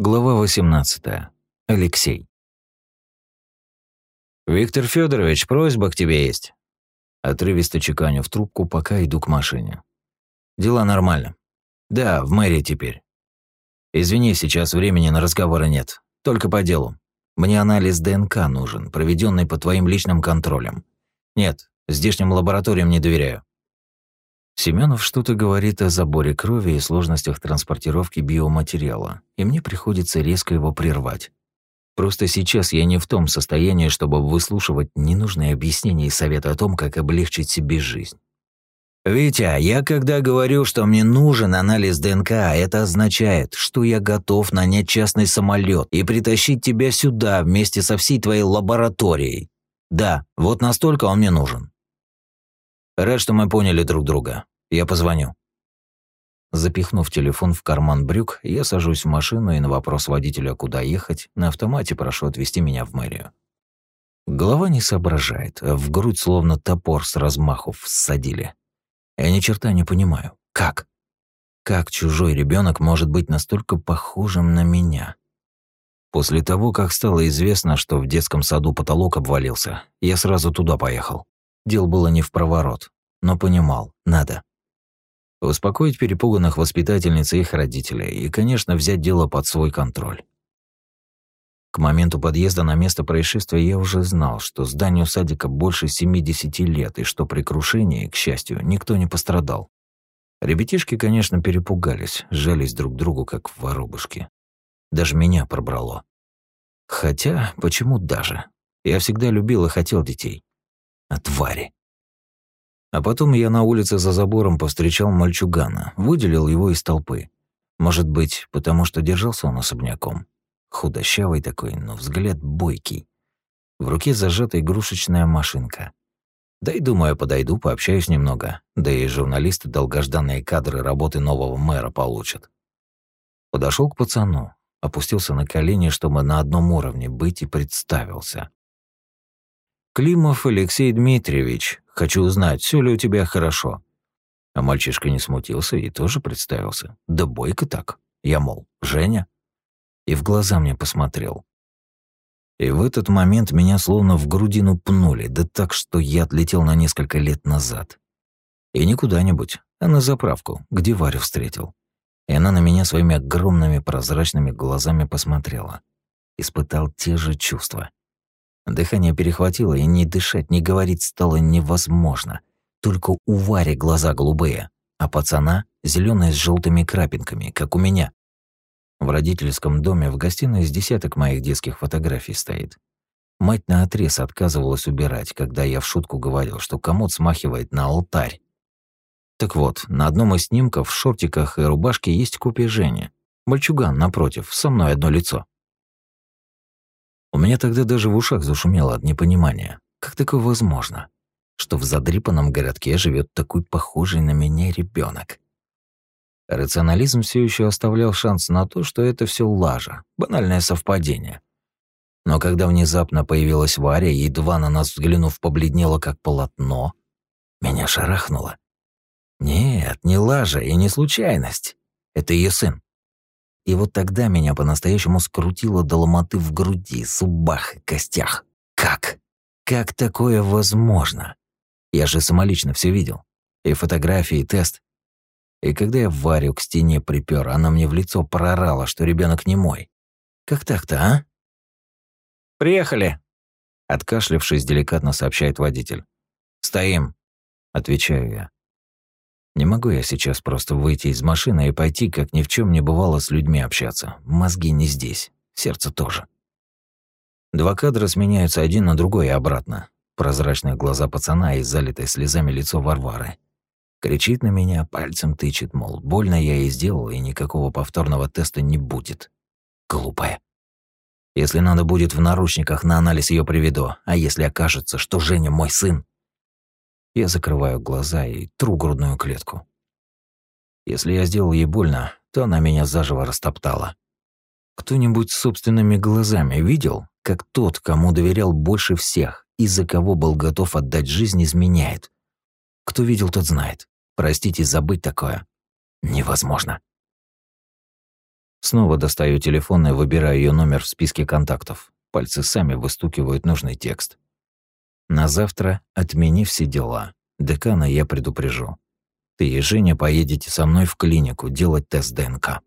Глава 18. Алексей. «Виктор Федорович, просьба к тебе есть». Отрывисто чеканю в трубку, пока иду к машине. «Дела нормально. Да, в мэрии теперь. Извини, сейчас времени на разговоры нет. Только по делу. Мне анализ ДНК нужен, проведенный по твоим личным контролем. Нет, здешним лабораториям не доверяю. Семенов что-то говорит о заборе крови и сложностях транспортировки биоматериала, и мне приходится резко его прервать. Просто сейчас я не в том состоянии, чтобы выслушивать ненужные объяснения и советы о том, как облегчить себе жизнь. «Витя, я когда говорю, что мне нужен анализ ДНК, это означает, что я готов нанять частный самолет и притащить тебя сюда вместе со всей твоей лабораторией. Да, вот настолько он мне нужен. Рад, что мы поняли друг друга. Я позвоню. Запихнув телефон в карман брюк, я сажусь в машину и на вопрос водителя, куда ехать, на автомате прошу отвезти меня в мэрию. Голова не соображает, в грудь словно топор с размаху всадили. Я ни черта не понимаю. Как? Как чужой ребенок может быть настолько похожим на меня? После того, как стало известно, что в детском саду потолок обвалился, я сразу туда поехал. Дел было не в проворот, но понимал, надо. Успокоить перепуганных воспитательниц и их родителей и, конечно, взять дело под свой контроль. К моменту подъезда на место происшествия я уже знал, что зданию садика больше 70 лет и что при крушении, к счастью, никто не пострадал. Ребятишки, конечно, перепугались, сжались друг к другу, как воробушки. Даже меня пробрало. Хотя, почему даже? Я всегда любил и хотел детей. А твари. А потом я на улице за забором повстречал мальчугана, выделил его из толпы. Может быть, потому что держался он особняком. Худощавый такой, но взгляд бойкий. В руке зажата игрушечная машинка. Да и думаю, подойду, пообщаюсь немного. Да и журналисты долгожданные кадры работы нового мэра получат. Подошел к пацану, опустился на колени, чтобы на одном уровне быть, и представился. «Климов Алексей Дмитриевич, хочу узнать, все ли у тебя хорошо». А мальчишка не смутился и тоже представился. «Да бойко так». Я, мол, «Женя?» И в глаза мне посмотрел. И в этот момент меня словно в грудину пнули, да так, что я отлетел на несколько лет назад. И не куда-нибудь, а на заправку, где Варю встретил. И она на меня своими огромными прозрачными глазами посмотрела. Испытал те же чувства. Дыхание перехватило, и не дышать, не говорить стало невозможно. Только у Вари глаза голубые, а пацана зеленые с желтыми крапинками, как у меня. В родительском доме в гостиной с десяток моих детских фотографий стоит. Мать наотрез отказывалась убирать, когда я в шутку говорил, что комод смахивает на алтарь. Так вот, на одном из снимков в шортиках и рубашке есть копия Жени. Мальчуган, напротив, со мной одно лицо. У меня тогда даже в ушах зашумело от непонимания. Как такое возможно? Что в задрипанном городке живет такой похожий на меня ребенок. Рационализм все еще оставлял шанс на то, что это все лажа, банальное совпадение. Но когда внезапно появилась Варя, едва на нас взглянув, побледнела как полотно, меня шарахнуло. Нет, не лажа и не случайность. Это ее сын. И вот тогда меня по-настоящему скрутило до ломоты в груди, зубах и костях. Как? Как такое возможно? Я же самолично все видел. И фотографии, и тест. И когда я Варю к стене припер, она мне в лицо прорала, что ребенок не мой. Как так-то, а? «Приехали!» Откашлявшись, деликатно сообщает водитель. «Стоим!» Отвечаю я. Не могу я сейчас просто выйти из машины и пойти, как ни в чем не бывало, с людьми общаться. Мозги не здесь, сердце тоже. Два кадра сменяются один на другой и обратно. Прозрачные глаза пацана и залитое слезами лицо Варвары. Кричит на меня, пальцем тычет, мол, больно я ей сделал, и никакого повторного теста не будет. Глупая. Если надо будет в наручниках, на анализ ее приведу. А если окажется, что Женя мой сын, я закрываю глаза и тру грудную клетку. Если я сделал ей больно, то она меня заживо растоптала. Кто-нибудь собственными глазами видел, как тот, кому доверял больше всех и за кого был готов отдать жизнь, изменяет? Кто видел, тот знает. Простите, забыть такое невозможно. Снова достаю телефон и выбираю ее номер в списке контактов. Пальцы сами выстукивают нужный текст. На завтра отмени все дела. Декана я предупрежу. Ты и Женя поедете со мной в клинику делать тест ДНК.